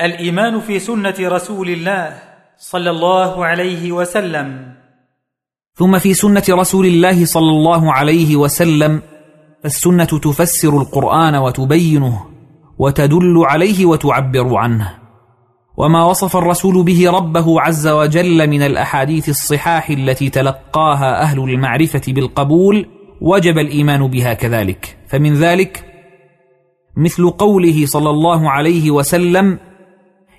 الإيمان في سنة رسول الله صلى الله عليه وسلم. ثم في سنة رسول الله صلى الله عليه وسلم فالسنة تفسر القرآن وتبينه وتدل عليه وتعبر عنه. وما وصف الرسول به ربه عز وجل من الأحاديث الصحاح التي تلقاها أهل المعرفة بالقبول وجب الإيمان بها كذلك. فمن ذلك مثل قوله صلى الله عليه وسلم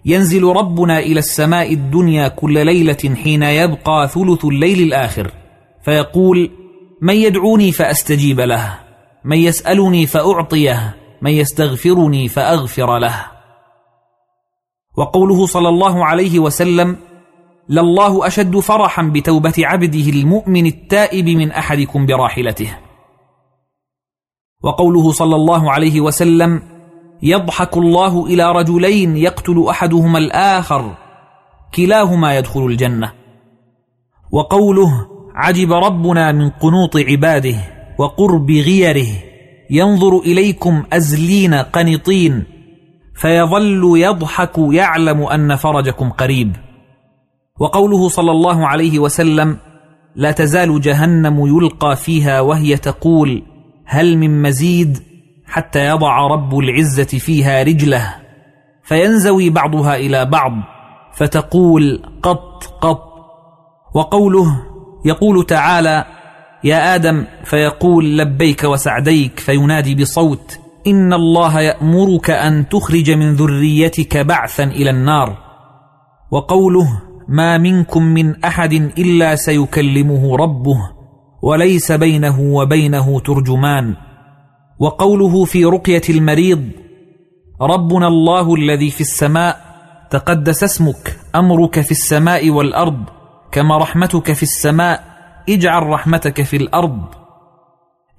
ينزل ربنا إلى السماء الدنيا كل ليلة حين يبقى ثلث الليل الآخر. فيقول من يدعوني فأستجيب له. من يسألني فأعطيه. من يستغفرني فأغفر له. وقوله صلى الله عليه وسلم لله أشد فرحا بتوبة عبده المؤمن التائب من أحدكم براحلته وقوله صلى الله عليه وسلم يضحك الله إلى رجلين يقتل أحدهما الآخر كلاهما يدخل الجنة. وقوله عجب ربنا من قنوط عباده وقرب غيره ينظر إليكم أزلين قنطين فيظل يضحك يعلم أن فرجكم قريب. وقوله صلى الله عليه وسلم لا تزال جهنم يلقى فيها وهي تقول هل من مزيد حتى يضع رب العزة فيها رجله فينزوي بعضها إلى بعض فتقول قط قط. وقوله يقول تعالى يا آدم فيقول لبيك وسعديك فينادي بصوت إن الله يأمرك أن تخرج من ذريتك بعثا إلى النار. وقوله ما منكم من أحد إلا سيكلمه ربه وليس بينه وبينه ترجمان. وقوله في رقية المريض ربنا الله الذي في السماء تقدس اسمك أمرك في السماء والأرض كما رحمتك في السماء اجعل رحمتك في الأرض.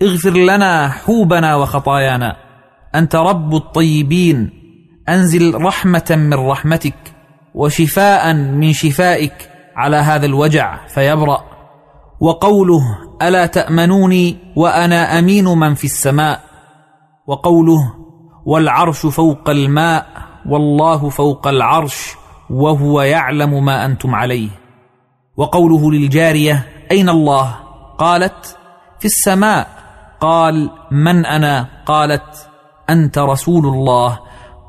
اغفر لنا حوبنا وخطايانا. أنت رب الطيبين. أنزل رحمة من رحمتك وشفاء من شفائك على هذا الوجع فيبرأ. وقوله ألا تأمنوني وأنا أمين من في السماء. وقوله والعرش فوق الماء والله فوق العرش وهو يعلم ما أنتم عليه. وقوله للجارية أين الله؟ قالت في السماء. قال من أنا؟ قالت أنت رسول الله.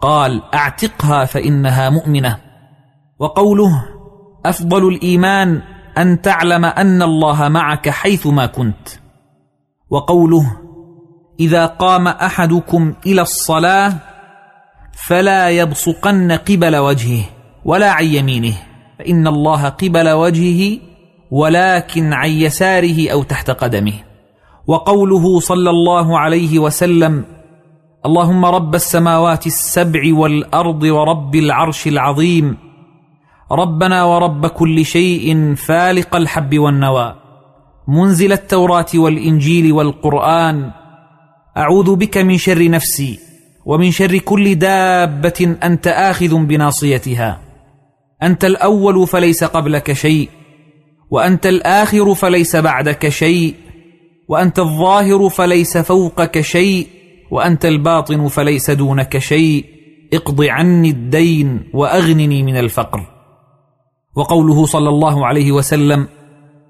قال أعتقها فإنها مؤمنة. وقوله أفضل الإيمان أن تعلم أن الله معك حيثما كنت. وقوله إذا قام أحدكم إلى الصلاة فلا يبصقن قبل وجهه ولا عن يمينه فإن الله قبل وجهه ولكن عن يساره أو تحت قدمه. وقوله صلى الله عليه وسلم اللهم رب السماوات السبع والأرض ورب العرش العظيم ربنا ورب كل شيء فالق الحب والنوى. منزل التوراة والإنجيل والقرآن أعوذ بك من شر نفسي ومن شر كل دابة أنت آخذ بناصيتها. أنت الأول فليس قبلك شيء وأنت الآخر فليس بعدك شيء وأنت الظاهر فليس فوقك شيء وأنت الباطن فليس دونك شيء. اقض عني الدين وأغنني من الفقر. وقوله صلى الله عليه وسلم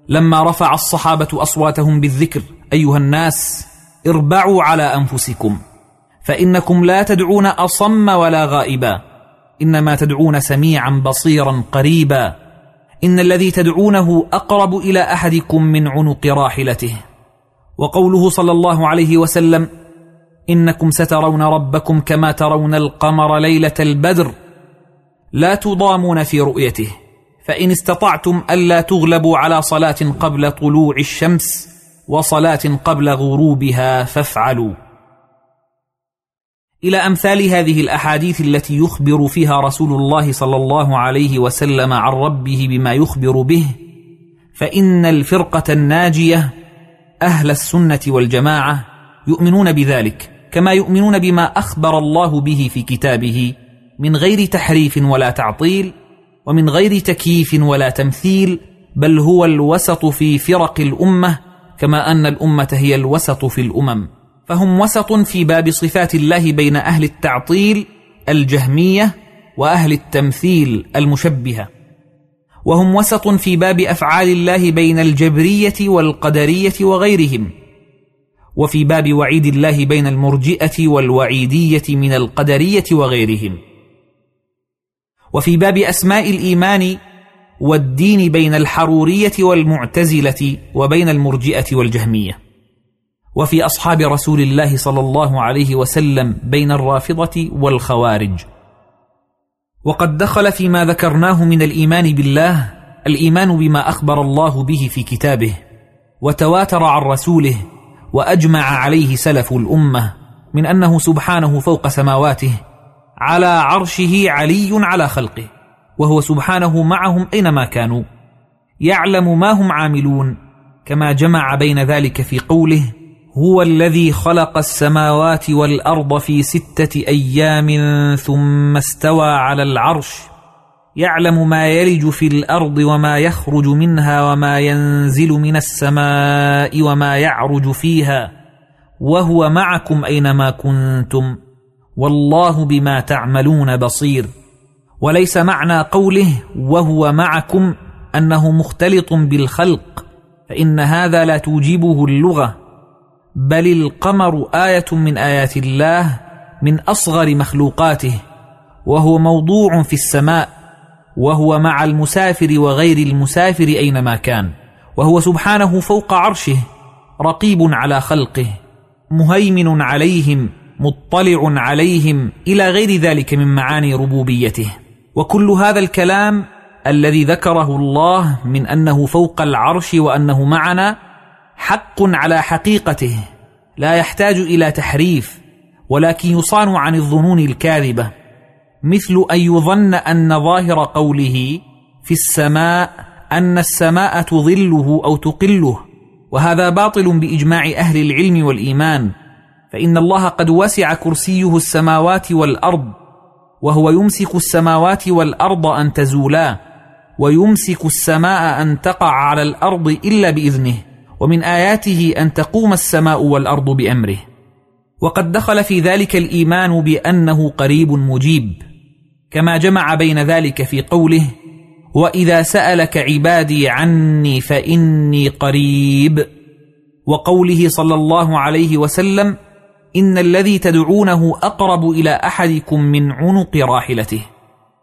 لما رفع الصحابة أصواتهم بالذكر أيها الناس اربعوا على أنفسكم فإنكم لا تدعون أصم ولا غائبا. إنما تدعون سميعا بصيرا قريبا. إن الذي تدعونه أقرب إلى أحدكم من عنق راحلته. وقوله صلى الله عليه وسلم إنكم سترون ربكم كما ترون القمر ليلة البدر. لا تضامون في رؤيته فإن استطعتم ألا تغلبوا على صلاة قبل طلوع الشمس. وصلاة قبل غروبها فافعلوا. إلى أمثال هذه الأحاديث التي يخبر فيها رسول الله صلى الله عليه وسلم عن ربه بما يخبر به فإن الفرقة الناجية أهل السنة والجماعة يؤمنون بذلك كما يؤمنون بما أخبر الله به في كتابه من غير تحريف ولا تعطيل ومن غير تكييف ولا تمثيل بل هو الوسط في فرق الأمة كما أن الأمة هي الوسط في الأمم. فهم وسط في باب صفات الله بين أهل التعطيل الجهمية وأهل التمثيل المشبهة. وهم وسط في باب أفعال الله بين الجبرية والقدرية وغيرهم. وفي باب وعيد الله بين المرجئة والوعيدية من القدرية وغيرهم. وفي باب أسماء الإيمان والدين بين الحرورية والمعتزلة وبين المرجئة والجهمية. وفي أصحاب رسول الله صلى الله عليه وسلم بين الرافضة والخوارج. وقد دخل فيما ذكرناه من الإيمان بالله الإيمان بما أخبر الله به في كتابه وتواتر عن رسوله وأجمع عليه سلف الأمة من أنه سبحانه فوق سماواته على عرشه علي على خلقه. وهو سبحانه معهم أينما كانوا. يعلم ما هم عاملون كما جمع بين ذلك في قوله هو الذي خلق السماوات والأرض في ستة أيام ثم استوى على العرش. يعلم ما يلج في الأرض وما يخرج منها وما ينزل من السماء وما يعرج فيها وهو معكم أينما كنتم. والله بما تعملون بصير. وليس معنى قوله وهو معكم أنه مختلط بالخلق فإن هذا لا توجبه اللغة بل القمر آية من آيات الله من أصغر مخلوقاته وهو موضوع في السماء وهو مع المسافر وغير المسافر أينما كان وهو سبحانه فوق عرشه رقيب على خلقه مهيمن عليهم مطلع عليهم إلى غير ذلك من معاني ربوبيته. وكل هذا الكلام الذي ذكره الله من أنه فوق العرش وأنه معنا حق على حقيقته لا يحتاج إلى تحريف ولكن يصان عن الظنون الكاذبة. مثل أن يظن أن ظاهر قوله في السماء أن السماء تظله أو تقله وهذا باطل بإجماع أهل العلم والإيمان فإن الله قد وسع كرسيه السماوات والأرض وهو يمسك السماوات والأرض أن تزولا ويمسك السماء أن تقع على الأرض إلا بإذنه ومن آياته أن تقوم السماء والأرض بأمره. وقد دخل في ذلك الإيمان بأنه قريب مجيب. كما جمع بين ذلك في قوله وإذا سألك عبادي عني فإني قريب وقوله صلى الله عليه وسلم إن الذي تدعونه أقرب إلى أحدكم من عنق راحلته.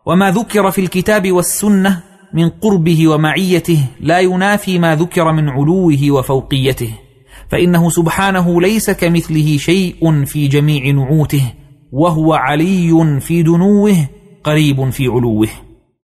وما ذكر في الكتاب والسنة من قربه ومعيته لا ينافي ما ذكر من علوه وفوقيته. فإنه سبحانه ليس كمثله شيء في جميع نعوته وهو علي في دنوه قريب في علوه.